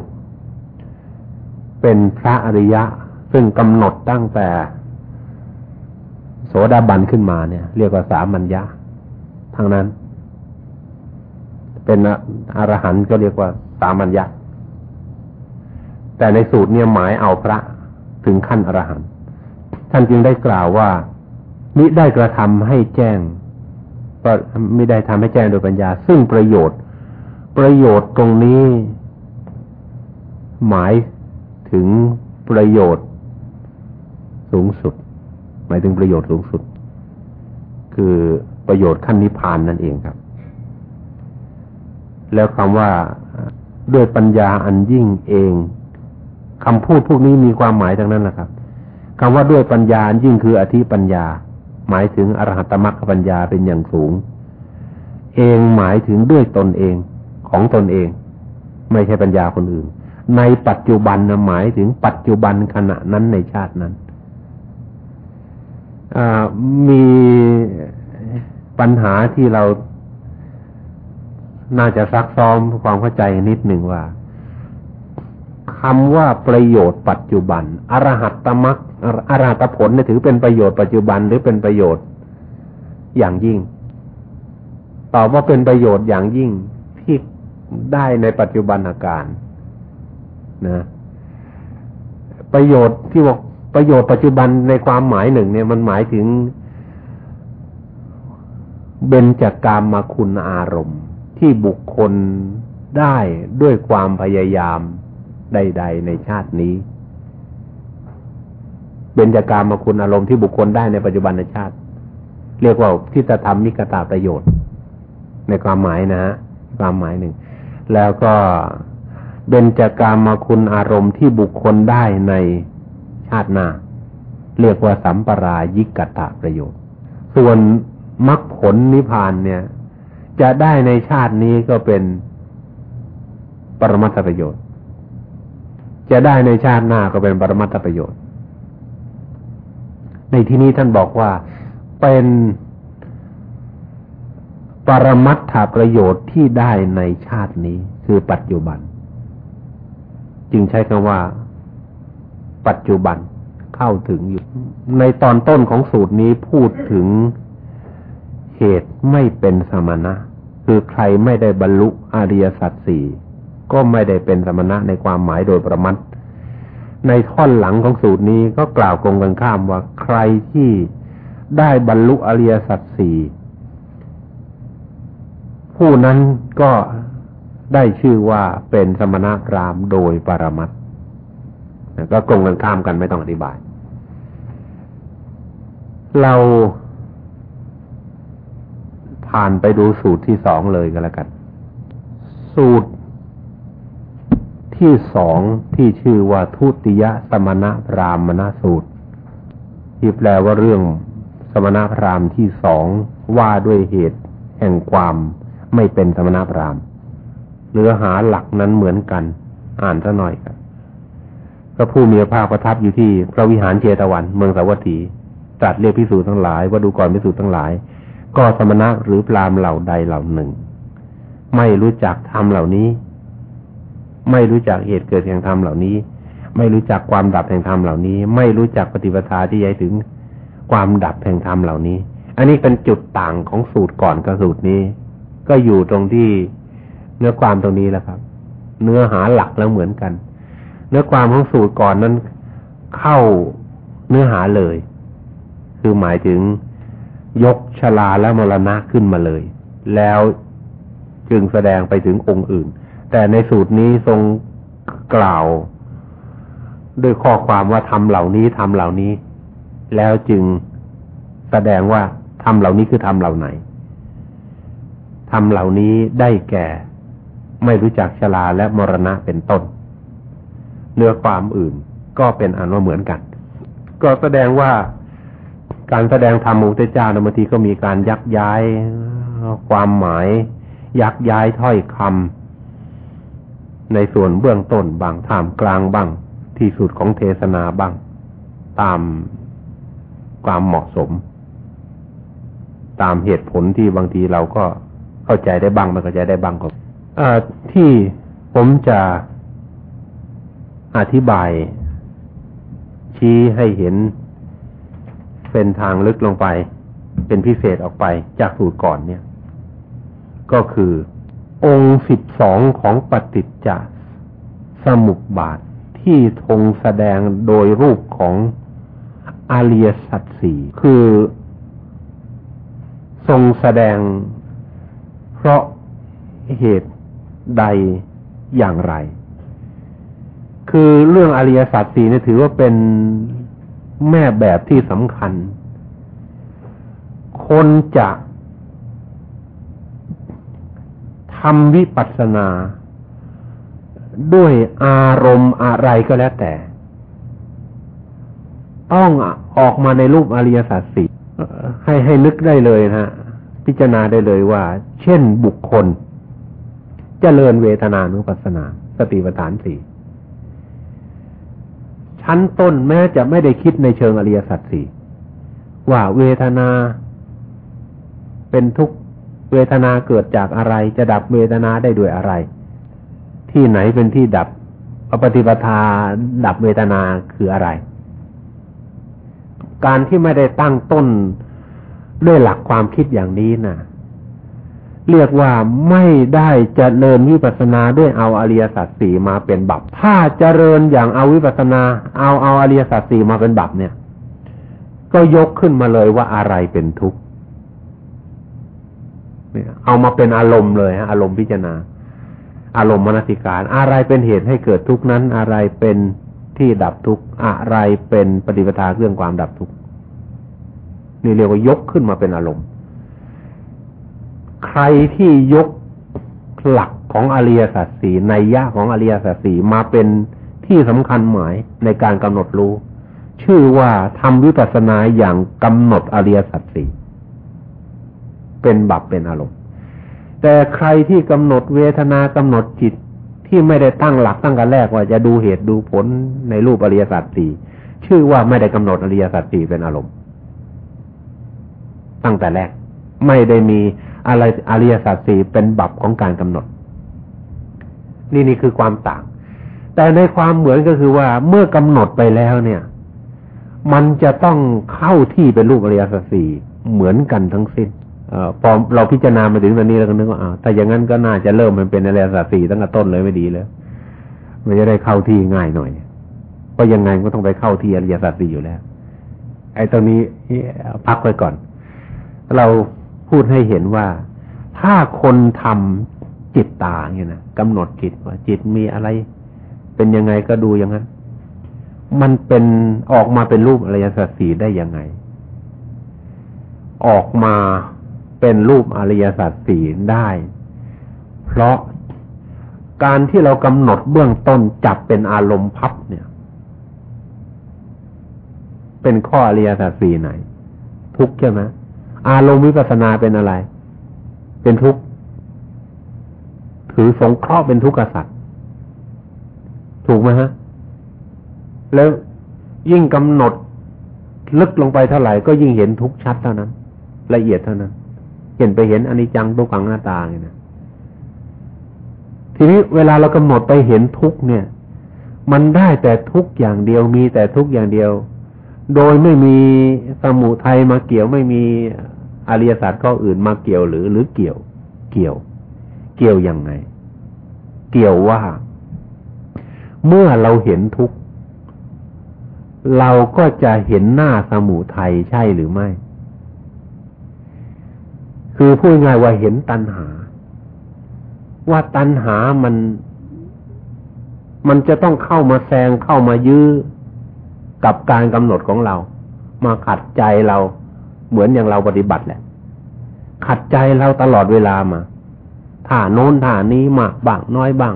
Speaker 2: เป็นพระอริยะ ซึ่งกำหนดตั้งแต่ โสดาบันขึ้นมาเนี่ย เรียกว่าสามัญญาทั้งนั้น เป็นอรหันต์ก็เรียกว่าสามัญญาแต่ในสูตรเนี่ยหมายเอาพระถึงขั้นอรหันต์ท่านจึงได้กล่าวว่ามิได้กระทำให้แจ้ง ก็ไม่ได้ทำให้แจ้งโดยปัญญา ซึ่งประโยชน์ ประโยชน์ตรงนี้ หมายถึงประโยชน์สูงสุด หมายถึงประโยชน์สูงสุด คือประโยชน์ขั้นนิพพานนั่นเองครับ แล้วคำว่าด้วยปัญญาอันยิ่งเองคำพูดพวกนี้มีความหมายทั้งนั้นแหละครับคำว่าด้วยปัญญาอันยิ่งคืออธิปัญญา หมายถึงอรหัตมรรคปัญญาเป็นอย่างสูง เองหมายถึงด้วยตนเองของตนเอง ไม่ใช่ปัญญาคนอื่น ในปัจจุบันนะหมายถึงปัจจุบันขณะนั้นในชาตินั้นมีปัญหาที่เราน่าจะซักซ้อมความเข้าใจนิดหนึ่งว่าคำว่าประโยชน์ปัจจุบัน อรหัตตมรรค อารหัตผลเนี่ยถือเป็นประโยชน์ปัจจุบันหรือเป็นประโยชน์อย่างยิ่ง ตอบว่าเป็นประโยชน์อย่างยิ่งที่ได้ในปัจจุบันอาการนะประโยชน์ที่บอกประโยชน์ปัจจุบันในความหมายหนึ่ง เนี่ยมันหมายถึงเบญจากกามมาคุณอารมณ์ ที่บุคคลได้ด้วยความพยายามใด ๆ ในชาตินี้ เบญจากามคุณอารมณ์ที่บุคคลได้ในปัจจุบันชาติ เรียกว่าทิฏฐธรรมมิกตาประโยชน์ ในความหมายนะฮะความหมายหนึ่ง แล้วก็เบญจากามคุณอารมณ์ที่บุคคลได้ในชาติหน้า เรียกว่าสัมปรายิกตะประโยชน์ ส่วนมรรคผลนิพพานเนี่ย จะได้ในชาตินี้ก็เป็นปรมัตถประโยชน์ จะได้ในชาติหน้าก็เป็นปรมัตถประโยชน์ ในที่นี้ท่านบอกว่าเป็นปรมัตถประโยชน์ที่ได้ในชาตินี้คือปัจจุบัน จึงใช้คำว่า ปัจจุบันเข้าถึงอยู่ ในตอนต้นของสูตรนี้พูดถึงเหตุไม่เป็นสมณะ คือใครไม่ได้บรรลุอริยสัจสี่ก็ไม่ได้เป็นสมณะในความหมายโดยประมัด ในท่อนหลังของสูตรนี้ก็กล่าวกงกันข้ามว่าใครที่ได้บรรลุอริยสัจสี่ผู้นั้นก็ได้ชื่อว่าเป็นสมณะพรามโดยปรมัตก็กงกันข้ามกันไม่ต้องอธิบาย เราผ่านไปดูสูตรที่สองเลยก็แล้วกัน สูตร ที่สองที่ชื่อว่าทุติยสมณพรามณสูตร ที่แปลว่าเรื่องสมณพราหมณ์ที่สองว่าด้วยเหตุแห่งความไม่เป็นสมณพราหมณ์เนื้อหาหลักนั้นเหมือนกัน อ่านซะหน่อยครับพระผู้มีพระภาคประทับอยู่ที่พระวิหารเจตวัน เมืองสาวัตถีตรัสเรียกพิสูจน์ทั้งหลาย ว่าดูก่อนพิสูจน์ทั้งหลาย ก็สมณะหรือพราหมณ์เหล่าใดเหล่าหนึ่ง ไม่รู้จักธรรมเหล่านี้ ไม่รู้จักเหตุเกิดแห่งธรรมเหล่านี้ ไม่รู้จักความดับแห่งธรรมเหล่านี้ ไม่รู้จักปฏิปทาที่ย้ายถึงความดับแห่งธรรมเหล่านี้ อันนี้เป็นจุดต่างของสูตรก่อนกับสูตรนี้ ก็อยู่ตรงที่เนื้อความตรงนี้แหละครับ เนื้อหาหลักแล้วเหมือนกัน เนื้อความของสูตรก่อนนั้นเข้าเนื้อหาเลย คือหมายถึงยกชลาและมรณะขึ้นมาเลย แล้วจึงแสดงไปถึงองค์อื่น แต่ในสูตรนี้ทรงกล่าวด้วยข้อความว่าทำเหล่านี้ทำเหล่านี้ แล้วจึงแสดงว่าทำเหล่านี้คือทำเหล่าไหนทำเหล่านี้ได้แก่ ไม่รู้จักชลาและมรณะเป็นต้น เนื้อความอื่นก็เป็นอันว่าเหมือนกัน ก็แสดงว่าการแสดงธรรมอุตจาบางทีก็มีการยักย้ายความหมาย ยักย้ายถ้อยคำ ในส่วนเบื้องต้นบางท่ามกลางบ้าง ที่สุดของเทศนาบ้าง ตามความเหมาะสม ตามเหตุผลที่บางทีเราก็เข้าใจได้บ้างไม่เข้าใจได้บ้างก็ที่ผมจะอธิบาย ชี้ให้เห็นเป็นทางลึกลงไป เป็นพิเศษออกไปจากสูตรก่อนเนี่ย ก็คือ องค์สิบสองของปฏิจจสมุปบาทที่ทงแสดงโดยรูปของอาเรียสัตสีคือทรงแสดงเพราะเหตุใดอย่างไร คือเรื่องอริยสัจสี่นี่ถือว่าเป็นแม่แบบที่สำคัญ คนจะ ทำวิปัสสนา ด้วยอารมณ์อะไรก็แล้วแต่ ต้องออกมาในรูปอริยสัจสี่ให้ให้นึกได้เลยนะ พิจารณาได้เลยว่า เช่นบุคคลจเจริญเวทนานุปัสสนา สติปัฏฐานสี่ชั้นต้นแม้จะไม่ได้คิดในเชิงอริยสัจสี่ว่าเวทนาเป็นทุก เวทนาเกิดจากอะไร จะดับเวทนาได้ด้วยอะไร ที่ไหนเป็นที่ดับอปฏิปทาดับเวทนาคืออะไร การที่ไม่ได้ตั้งต้นด้วยหลักความคิดอย่างนี้นะ่ะเรียกว่าไม่ได้เจริญวิปัสนาด้วยเอาอริยสัจสี่มาเป็นบัพถ้าเจริญอย่างเอาวิปัสนา เอาเอาอริยสัจสี่มาเป็นบัพเนี่ย ก็ยกขึ้นมาเลยว่าอะไรเป็นทุกข์ เอามาเป็นอารมณ์เลยฮะอารมณ์พิจารณา อารมณ์มนสิการ อะไรเป็นเหตุให้เกิดทุกข์นั้น อะไรเป็นที่ดับทุกข์อะไรเป็นปฏิปทาเรื่องความดับทุกข์นี่เรียกว่ายกขึ้นมาเป็นอารมณ์ ใครที่ยกหลักของอริยสัจสี่ในยะของอริยสัจสี่มาเป็นที่สำคัญหมายในการกำหนดรู้ ชื่อว่าทำวิปัสสนาอย่างกำหนดอริยสัจสี่ เป็นบับเป็นอารมณ์ แต่ใครที่กำหนดเวทนากำหนดจิตที่ไม่ได้ตั้งหลักตั้งกันแรกว่าจะดูเหตุดูผลในรูปอริยสัจสี่ชื่อว่าไม่ได้กำหนดอริยสัจสี่เป็นอารมณ์ ตั้งแต่แรก ไม่ได้มีอะไรอริยสัจสี่เป็นบับของการกำหนด นี่นี่คือความต่าง แต่ในความเหมือนก็คือว่าเมื่อกำหนดไปแล้วเนี่ย มันจะต้องเข้าที่เป็นรูปอริยสัจสี่เหมือนกันทั้งสิ้น พอเราพิจารณามาถึงตอนนี้เราก็นึกว่าอ้าวถ้าอย่างนั้นก็น่าจะเริ่มมันเป็นอริยสัจสี่ตั้งแต่ต้นเลยไม่ดีเลยมันจะได้เข้าที่ง่ายหน่อยเพราะยังไงก็ต้องไปเข้าที่อริยสัจสี่อยู่แล้ว ไอ้ตรงนี้พักไว้ก่อน เราพูดให้เห็นว่าถ้าคนทำจิตตาเนี่ยนะกำหนดจิตว่าจิตมีอะไร เป็นยังไงก็ดูอย่างนั้น มันเป็นออกมาเป็นรูปอริยสัจสี่ได้ยังไง ออกมา เป็นรูปอริยสัจสี่ได้ เพราะการที่เรากำหนดเบื้องต้นจับเป็นอารมณ์พับเนี่ย เป็นข้ออริยสัจสี่ไหน ทุกใช่ไหมอารมณ์วิปัสนาเป็นอะไร เป็นทุกข์ถือสงเคราะห์เป็นทุกขสัตริย์ถูกไหมฮะ แล้วยิ่งกำหนดลึกลงไปเท่าไหร่ก็ยิ่งเห็นทุกชัดเท่านั้น ละเอียดเท่านั้น เห็นไปเห็นอนิจจังทุกขังหน้าตาไงนะทีนี้เวลาเรากำหนดไปเห็นทุกเนี่ย มันได้แต่ทุกอย่างเดียวมีแต่ทุกอย่างเดียว โดยไม่มีสมุทัยมาเกี่ยวไม่มีอริยศาสัจข้ออื่นมาเกี่ยวหรือหรือเกี่ยว เกี่ยว เกี่ยวยังไง เกี่ยวว่า เมื่อเราเห็นทุกเราก็จะเห็นหน้าสมุทัยใช่หรือไม่ คือพูดง่ายว่าเห็นตัณหา ว่าตัณหามัน มันจะต้องเข้ามาแซงเข้ามายื้อกับการกำหนดของเรา มาขัดใจเราเหมือนอย่างเราปฏิบัติแหละ ขัดใจเราตลอดเวลามาท่าโน้นท่านี้มากบ้างน้อยบ้าง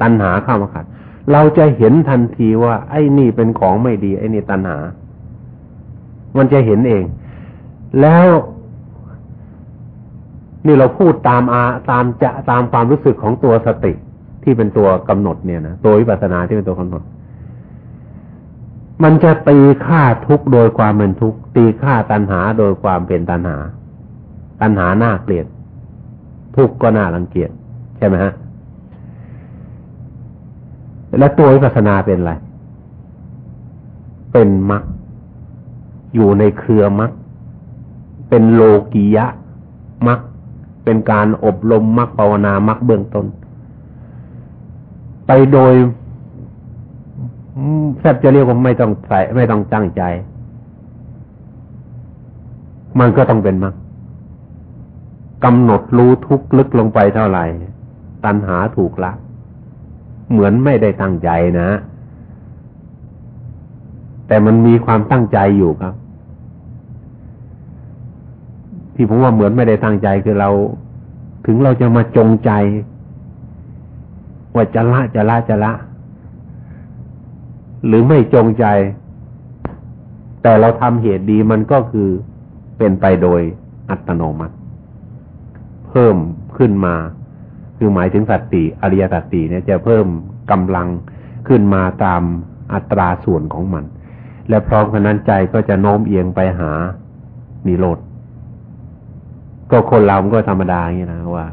Speaker 2: ตัณหาเข้ามาขัด เราจะเห็นทันทีว่า ไอ้นี่เป็นของไม่ดี ไอ้นี่ตัณหา มันจะเห็นเอง แล้ว นี่เราพูดตามอาตามจะตามความรู้สึกของตัวสติที่เป็นตัวกำหนดเนี่ยนะตัววิปัสสนาที่เป็นตัวกำหนด มันจะตีค่าทุกโดยความเป็นทุกตีค่าตัณหาโดยความเป็นตัณหา ตัณหาหน้าเกลียด ทุกก็น่ารังเกียจใช่ไหมฮะและตัววิปัสสนาเป็นอะไร เป็นมรรคอยู่ในเครือมรรคเป็นโลกียะมรรค เป็นการอบรมมรรคภาวนามรรคเบื้องต้น ไปโดยแทบจะเรียกว่าไม่ต้องใส่ไม่ต้องตั้งใจ มันก็ต้องเป็นมรรคกำหนดรู้ทุกลึกลงไปเท่าไหร่ ตัณหาถูกละ เหมือนไม่ได้ตั้งใจนะ แต่มันมีความตั้งใจอยู่ครับ ที่ผมว่าเหมือนไม่ได้ตั้งใจคือเรา ถึงเราจะมาจงใจ ว่าจะละจะละจะละ หรือไม่จงใจ แต่เราทำเหตุดีมันก็คือเป็นไปโดยอัตโนมัติ เพิ่มขึ้นมา คือหมายถึงสัตติอริยสัตติเนี่ยจะเพิ่มกำลังขึ้นมาตามอัตราส่วนของมัน และพร้อมกันนั้นใจก็จะโน้มเอียงไปหานิโรธ ก็คนเราก็ธรรมดาอย่างนี้นะว่า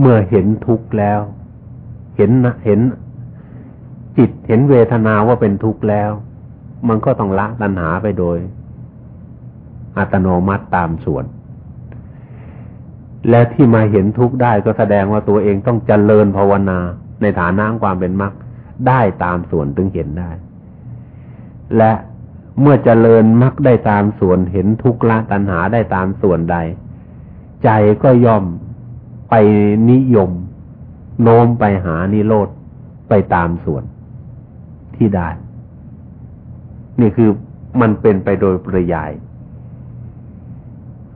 Speaker 2: เมื่อเห็นทุกข์แล้ว เห็นเห็น จิตเห็นเวทนาว่าเป็นทุกข์แล้ว มันก็ต้องละตัณหาไปโดย อัตโนมัติตามส่วน และที่มาเห็นทุกข์ได้ก็แสดงว่าตัวเองต้องเจริญภาวนาในฐานะความเป็นมรรคได้ตามส่วนถึงเห็นได้ และ เมื่อเจริญมรรคได้ตามส่วนเห็นทุกละตัณหาได้ตามส่วนใด ใจก็ย่อมไปนิยม โน้มไปหานิโรธไปตามส่วนที่ได้ นี่คือมันเป็นไปโดยปริยาย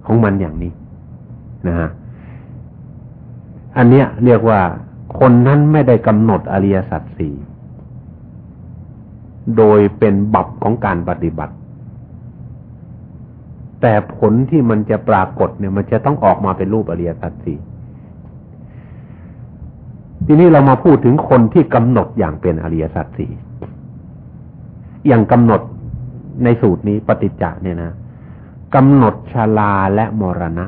Speaker 2: ของมันอย่างนี้นะฮะอันเนี้ยเรียกว่าคนนั้นไม่ได้กำหนดอริยสัจสี่ โดยเป็นบับของการปฏิบัติ แต่ผลที่มันจะปรากฏเนี่ยมันจะต้องออกมาเป็นรูปอริยสัจสี่ทีนี้เรามาพูดถึงคนที่กำหนดอย่างเป็นอริยสัจสี่อย่างกำหนดในสูตรนี้ปฏิจจ์เนี่ยนะกำหนดชาลาและมรณะ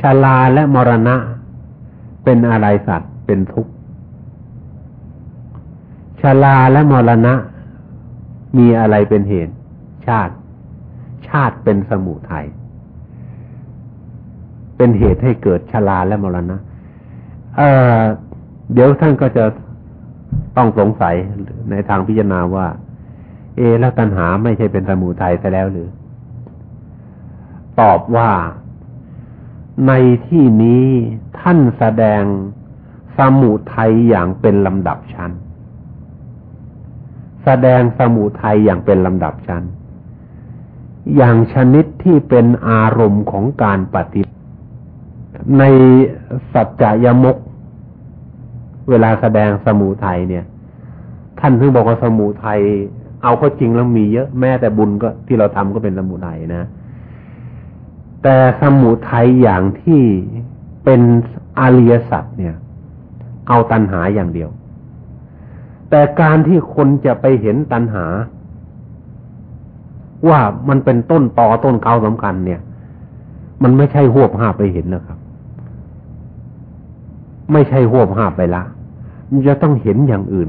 Speaker 2: ชาลาและมรณะ เป็นอะไรสัตว์เป็นทุกข์ ลาและมรณะ มีอะไรเป็นเหตุ ชาติ ชาติเป็นสมุทัยเป็นเหตุให้เกิดชาลาและมรณะ เอ่อ เดี๋ยวท่านก็จะต้องสงสัยในทางพิจารณาว่า เอแล้วตัณหาไม่ใช่เป็นสมุทัยซะแล้วหรือ ตอบว่าในที่นี้ท่านแสดงสมุทัยอย่างเป็นลำดับชั้น แสดงสมุทัยอย่างเป็นลำดับชั้น อย่างชนิดที่เป็นอารมณ์ของการปฏิบัติในสัจจยมก เวลาแสดงสมุทัยเนี่ย ท่านเพิ่งบอกว่าสมุทัยเอาเข้าจริงแล้วมีเยอะแม้แต่บุญก็ที่เราทำก็เป็นสมุทัยนะ แต่สมุทัยอย่างที่เป็นอริยสัจเนี่ย เอาตัณหาอย่างเดียว แต่การที่คนจะไปเห็นตัณหา ว่ามันเป็นต้นต่อต้นเขาสำคัญ เนี่ย มันไม่ใช่หวบห้าไปเห็นนะครับ ไม่ใช่หวบห้าไปละ มันจะต้องเห็นอย่างอื่น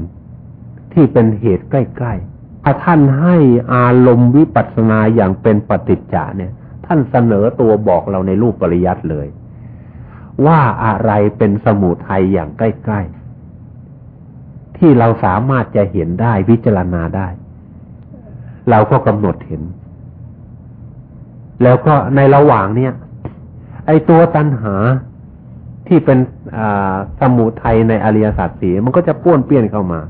Speaker 2: ที่เป็นเหตุใกล้ๆถ้าท่านให้อารมณ์วิปัสสนาอย่างเป็นปฏิจจาเนี่ย ท่านเสนอตัวบอกเราในรูปปริยัติเลย ว่าอะไรเป็นสมุทัยอย่างใกล้ๆ ที่เราสามารถจะเห็นได้วิจารณาได้ เราก็กำหนดเห็น แล้วก็ในระหว่างเนี้ยไอตัวตัณหาที่เป็นสมุทัยในอริยสัจสีมันก็จะป้วนเปี้ยนเข้ามา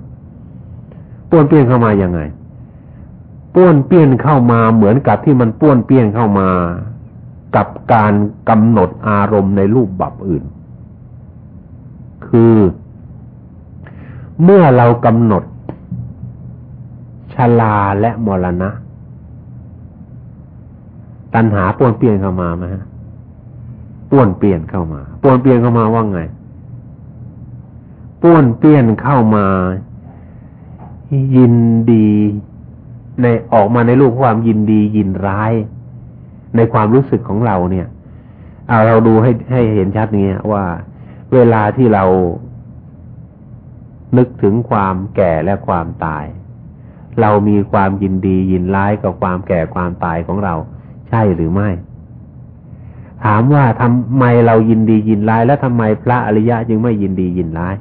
Speaker 2: ป้วนเปี้ยนเข้ามายังไงป้วนเปี้ยนเข้ามาเหมือนกับที่มันป้วนเปี้ยนเข้ามากับการกำหนดอารมณ์ในรูปแบบอื่น คือ เมื่อเรากำหนดชลาและมรณะ ตัณหาป้วนเปี้ยนเข้ามาไหมฮะป้วนเปลี่ยนเข้ามาป้วนเปลี่ยนเข้ามาว่าไงป้วนเปลี่ยนเข้ามา ยินดี ในออกมาในรูปความยินดียินร้าย ในความรู้สึกของเราเนี่ยเอาเราดูให้ให้เห็นชัดนี้ว่า เวลาที่เรา นึกถึงความแก่และความตาย เรามีความยินดียินร้ายกับความแก่ความตายของเรา ใช่หรือไม่ ถามว่าทำไมเรายินดียินร้าย แล้วทำไมพระอริยะจึงไม่ยินดียินร้าย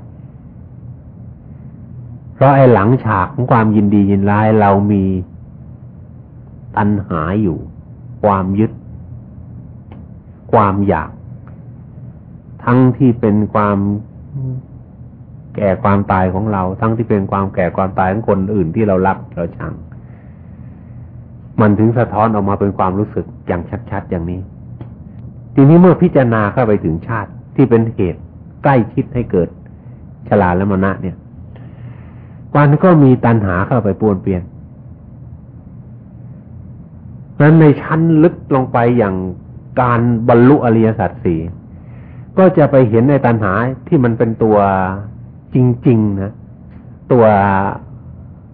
Speaker 2: เพราะไอ้หลังฉากของความยินดียินร้ายเรามีตัณหาอยู่ ความยึด ความอยาก ทั้งที่เป็นความ แก่ความตายของเรา ทั้งที่เป็นความแก่ความตายของคนอื่นที่เรารักเราชัง มันถึงสะท้อนออกมาเป็นความรู้สึกอย่างชัดๆอย่างนี้ ทีนี้เมื่อพิจารณาเข้าไปถึงชาติที่เป็นเหตุใกล้ชิดให้เกิดฉลาและมณะเนี่ยมันก็มีตัณหาเข้าไปปวนเปลี่ยนนั้นในชั้นลึกลงไปอย่างการบรรลุอริยสัจสี่ก็จะไปเห็นในตัณหาที่มันเป็นตัว จริง ๆ นะ ตัว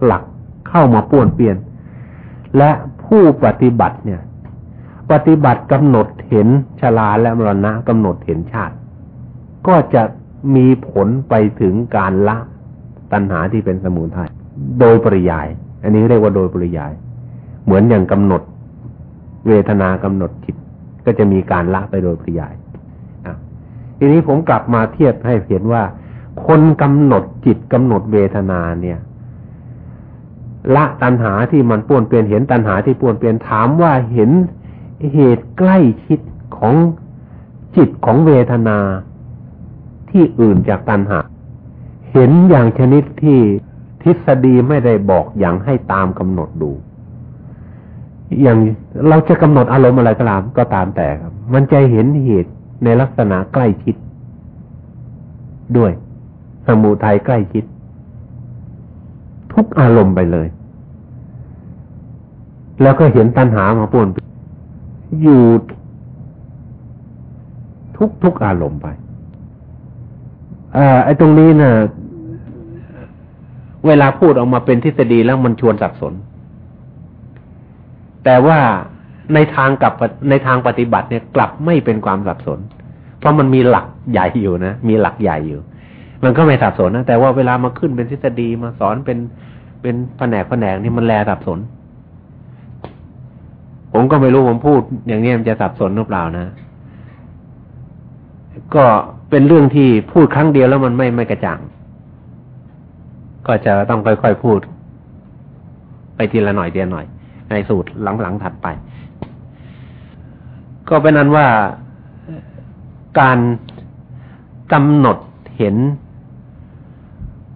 Speaker 2: หลักเข้ามาป้วนเปลี่ยน และผู้ปฏิบัติเนี่ย ปฏิบัติกำหนดเห็นชลาและมรณะกำหนดเห็นชาติ ก็จะมีผลไปถึงการละตัณหาที่เป็นสมุทัยโดยปริยาย อันนี้เรียกว่าโดยปริยาย เหมือนอย่างกำหนดเวทนากำหนดจิต ก็จะมีการละไปโดยปริยายทีนี้ผมกลับมาเทียบให้เห็นว่า คนกำหนดจิตกำหนดเวทนาเนี่ย ละตัณหาที่มันป้วนเปลี่ยนเห็นตัณหาที่ป้วนเปลี่ยนถามว่าเห็นเหตุใกล้ชิดของจิตของเวทนาที่อื่นจากตัณหา เห็นอย่างชนิดที่ทฤษฎีไม่ได้บอกอย่างให้ตามกำหนดดู อย่างเราจะกำหนดอารมณ์อะไรก็ตามก็ตามแต่ครับ มันจะเห็นเหตุในลักษณะใกล้ชิดด้วย สมุทัยใกล้ชิด ทุกอารมณ์ไปเลย แล้วก็เห็นตัณหามาป่วนอยู่ทุกทุกอารมณ์ไปอไอ้ตรงนี้นะ่ะ เวลาพูดออกมาเป็นทฤษฎีแล้วมันชวนสับสน แต่ว่าในทางกับในทางปฏิบัติเนี่ยกลับไม่เป็นความสับสน เพราะมันมีหลักใหญ่อยู่นะ มีหลักใหญ่อยู่ มันก็ไม่สับสนนะแต่ว่าเวลามาขึ้นเป็นทฤษฎีมาสอนเป็นเป็นแผนกแผนกนี่มันแลสับสน ผมก็ไม่รู้ผมพูด อย่างนี้มันจะสับสนหรือเปล่านะก็เป็นเรื่องที่พูดครั้งเดียวแล้วมันไม่ไม่กระจ่าง ก็จะต้องค่อยๆพูด ไปทีละหน่อยเดียวหน่อย ในสูตรหลังๆถัดไป ก็เป็นนั้นว่าการกำหนดเห็น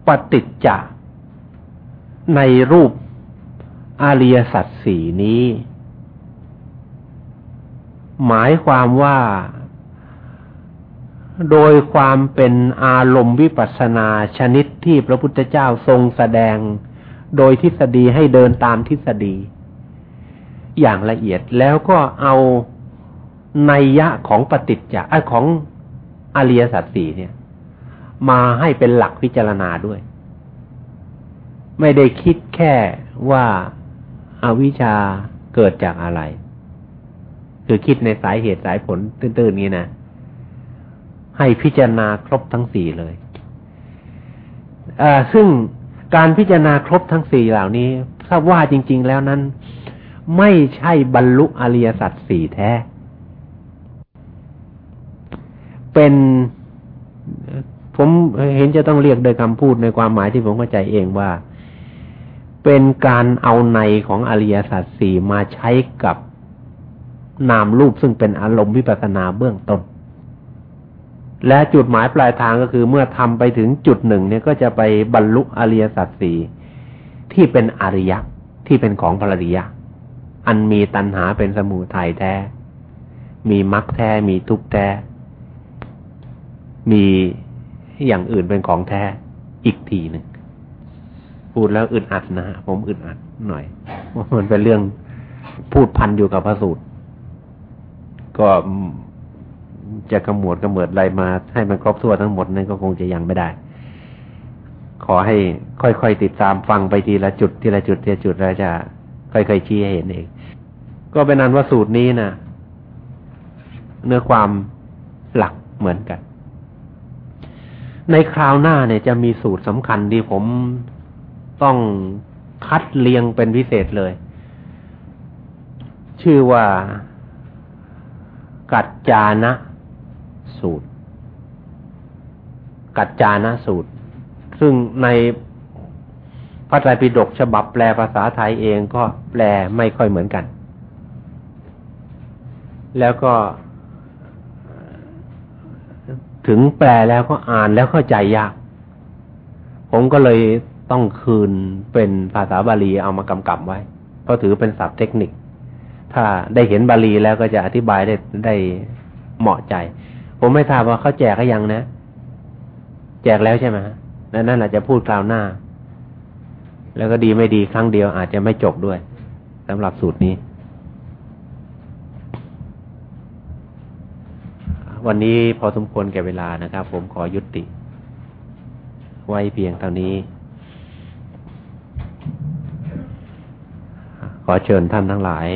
Speaker 2: ปฏิจจะในรูปอาริยสัจสี่นี้ หมายความว่า โดยความเป็นอารมณ์วิปัสนาชนิดที่พระพุทธเจ้าทรงแสดง โดยทฤษฎีให้เดินตามทฤษฎี อย่างละเอียดแล้วก็เอานัยยะของปฏิจจ์ของอริยสัจสี่เนี่ย มาให้เป็นหลักพิจารณาด้วย ไม่ได้คิดแค่ว่าอาวิชชาเกิดจากอะไร คือคิดในสายเหตุสายผลตื้นๆนี้นะ ให้พิจารณาครบทั้งสี่เลยซึ่งการพิจารณาครบทั้งสี่เหล่านี้ถ้าว่าจริง ๆ แล้วนั้น ไม่ใช่บรรลุอริยสัจสี่แท้ เป็น ผมเห็นจะต้องเรียกโดยคำพูดในความหมายที่ผมเข้าใจเองว่า เป็นการเอาในของอริยสัจสี่มาใช้กับนามรูปซึ่งเป็นอารมณ์วิปัสนาเบื้องต้น และจุดหมายปลายทางก็คือเมื่อทำไปถึงจุดหนึ่งเนี่ยก็จะไปบรรลุอริยสัจสี่ที่เป็นอริยะที่เป็นของพระริยะ อันมีตัณหาเป็นสมุทัยแท้ มีมรรคแท้ มีทุกแท้ มี อย่างอื่นเป็นของแท้อีกทีหนึ่งพูดแล้วอึดอัดนะฮะผมอึดอัดหน่อยว่ามันเป็นเรื่องพูดพันอยู่กับพระสูตร ก็จะกระหมวดกระเมิดอะไรมา ให้มันครบถ้วนทั้งหมดนั่นก็คงจะยังไม่ได้ ขอให้ค่อยๆติดตามฟังไปทีละจุดทีละจุดทีละจุดแล้วจะค่อยๆชี้ให้เห็นเอง ก็เป็นนันว่าสูตรนี้นะเนื้อความหลักเหมือนกัน ในคราวหน้าเนี่ยจะมีสูตรสำคัญที่ผมต้องคัดเรียงเป็นพิเศษเลย ชื่อว่ากัจจานะสูตร กัจจานะสูตร ซึ่งในพระไตรปิฎกฉบับแปลภาษาไทยเองก็แปลไม่ค่อยเหมือนกัน แล้วก็ ถึงแปลแล้วก็อ่านแล้วเข้าใจยาก ผมก็เลยต้องคืนเป็นภาษาบาลีเอามากำกับไว้ เพราะถือเป็นศัพท์เทคนิค ถ้าได้เห็นบาลีแล้วก็จะอธิบายได้ได้เหมาะใจ ผมไม่ทราบว่าเขาแจกก็ยังนะ แจกแล้วใช่ไหมนั่นนั่นอาจจะพูดคราวหน้า แล้วก็ดีไม่ดีครั้งเดียวอาจจะไม่จบด้วยสำหรับสูตรนี้ วันนี้พอสมควรแก่เวลานะครับ ผมขอยุติ ไว้เพียงเท่านี้ ขอเชิญท่านทั้งหลาย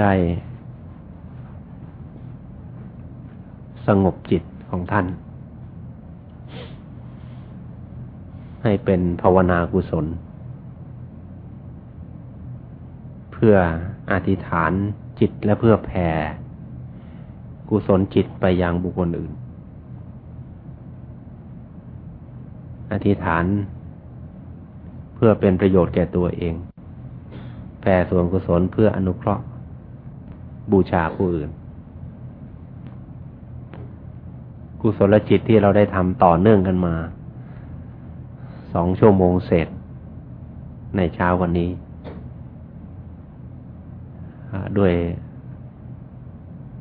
Speaker 2: ได้ สงบจิตของท่าน ให้เป็นภาวนากุศล เพื่ออธิษฐานจิตและเพื่อแผ่ กุศลจิตไปยังบุคคลอื่น อธิษฐาน เพื่อเป็นประโยชน์แก่ตัวเอง แผ่ส่วนกุศลเพื่ออนุเคราะห์ บูชาผู้อื่น กุศลจิตที่เราได้ทำต่อเนื่องกันมา สองชั่วโมงเสร็จ ในเช้าวันนี้ ด้วย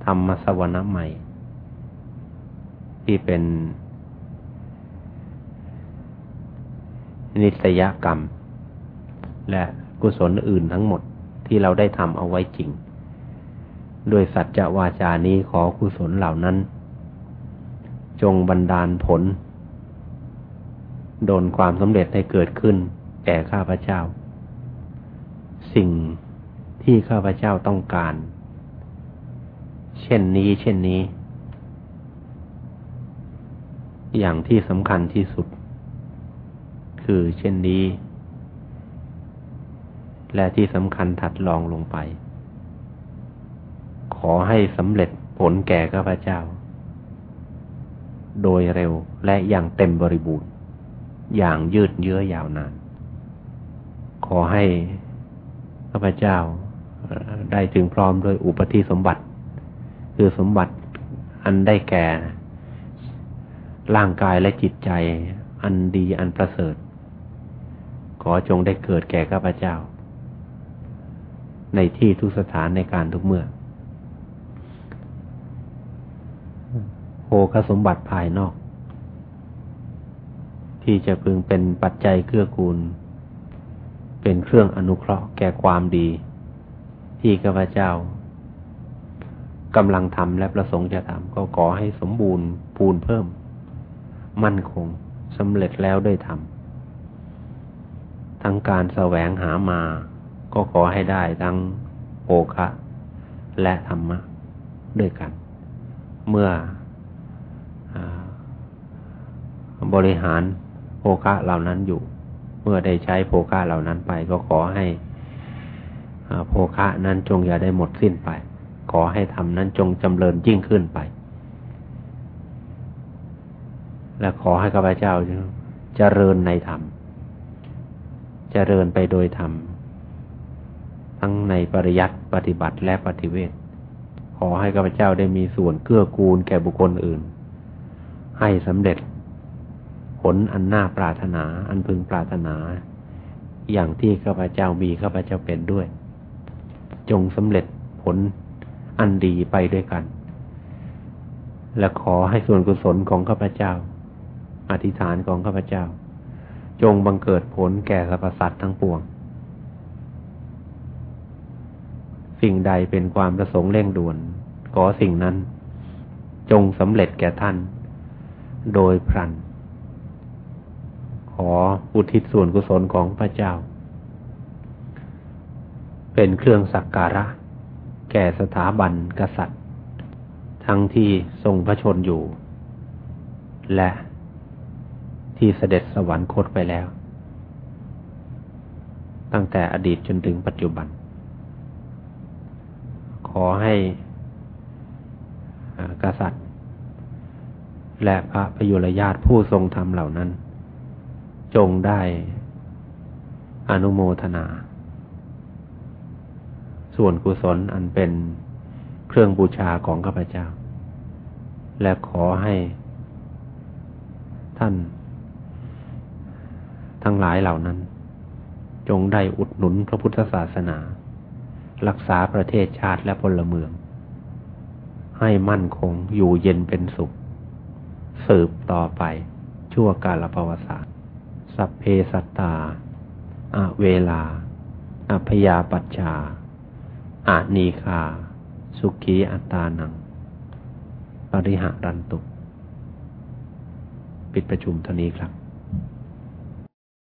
Speaker 2: ธรรมสวรรค์ใหม่ ที่เป็น นิสยกรรม และกุศลอื่นทั้งหมดที่เราได้ทำเอาไว้จริง ด้วยสัจจวาจานี้ขอกุศลเหล่านั้น จงบันดาลผล โดนความสำเร็จให้เกิดขึ้น แก่ข้าพเจ้า สิ่งที่ข้าพเจ้าต้องการ เช่นนี้ เช่นนี้ อย่างที่สำคัญที่สุด คือเช่นนี้ และที่สำคัญถัดลองลงไป ขอให้สำเร็จผลแก่ข้าพเจ้า โดยเร็วและอย่างเต็มบริบูรณ์ อย่างยืดเยื้อยาวนาน ขอให้ข้าพเจ้าได้ถึงพร้อมด้วยอุปธิสมบัติ คือสมบัติอันได้แก่ ร่างกายและจิตใจ อันดีอันประเสริฐ ขอจงได้เกิดแก่ข้าพเจ้า ในที่ทุกสถานในการทุกเมื่อโภคสมบัติภายนอก ที่จะพึงเป็นปัจจัยเกื้อกูล เป็นเครื่องอนุเคราะห์แก่ความดี ที่ข้าพเจ้า กำลังทำและประสงค์จะทำก็ขอให้สมบูรณ์ปูนเพิ่ม มั่นคงสำเร็จแล้วด้วยธรรมทั้งการแสวงหามาก็ขอให้ได้ทั้งโอคะ และธรรมะด้วยกัน เมื่อบริหารโภคะเหล่านั้นอยู่ เมื่อได้ใช้โภคะเหล่านั้นไปก็ขอให้โภคะนั้นจงอย่าได้หมดสิ้นไป ขอให้ทำนั้นจงจำเริญยิ่งขึ้นไป และขอให้ข้าพเจ้าเจริญในธรรม เจริญไปโดยธรรม ทั้งในปริยัติปฏิบัติและปฏิเวทขอให้ข้าพเจ้าได้มีส่วนเกื้อกูลแก่บุคคลอื่น ให้สำเร็จ ผลอันน่าปรารถนา อันพึงปรารถนา อย่างที่ข้าพเจ้ามีข้าพเจ้าเป็นด้วย จงสำเร็จผล อันดีไปด้วยกัน และขอให้ส่วนกุศลของข้าพเจ้า อธิษฐานของข้าพเจ้า จงบังเกิดผลแก่สรรพสัตว์ทั้งปวง สิ่งใดเป็นความประสงค์เร่งด่วน ขอสิ่งนั้น จงสำเร็จแก่ท่าน โดยพลัน ขออุทิศส่วนกุศลของพระเจ้า เป็นเครื่องสักการะ แก่สถาบันกษัตริย์ ทั้งที่ทรงพระชนอยู่ และที่เสด็จสวรรคตไปแล้ว ตั้งแต่อดีตจนถึงปัจจุบัน ขอให้กษัตริย์ และพระพยุรญาติผู้ทรงธรรมเหล่านั้น จงได้อนุโมทนา ส่วนกุศลอันเป็นเครื่องบูชาของข้าพเจ้า และขอให้ท่าน ทั้งหลายเหล่านั้น จงได้อุดหนุนพระพุทธศาสนา รักษาประเทศชาติและพลเมือง ให้มั่นคงอยู่เย็นเป็นสุข สืบต่อไปชั่วกาลประวัติศาสตร์ สัพเพสัตตาอาเวลา อพยาปัจชา อานีคา สุขีอัตานัง ปริหารันตุ ปิดประชุมเท่านี้ครับ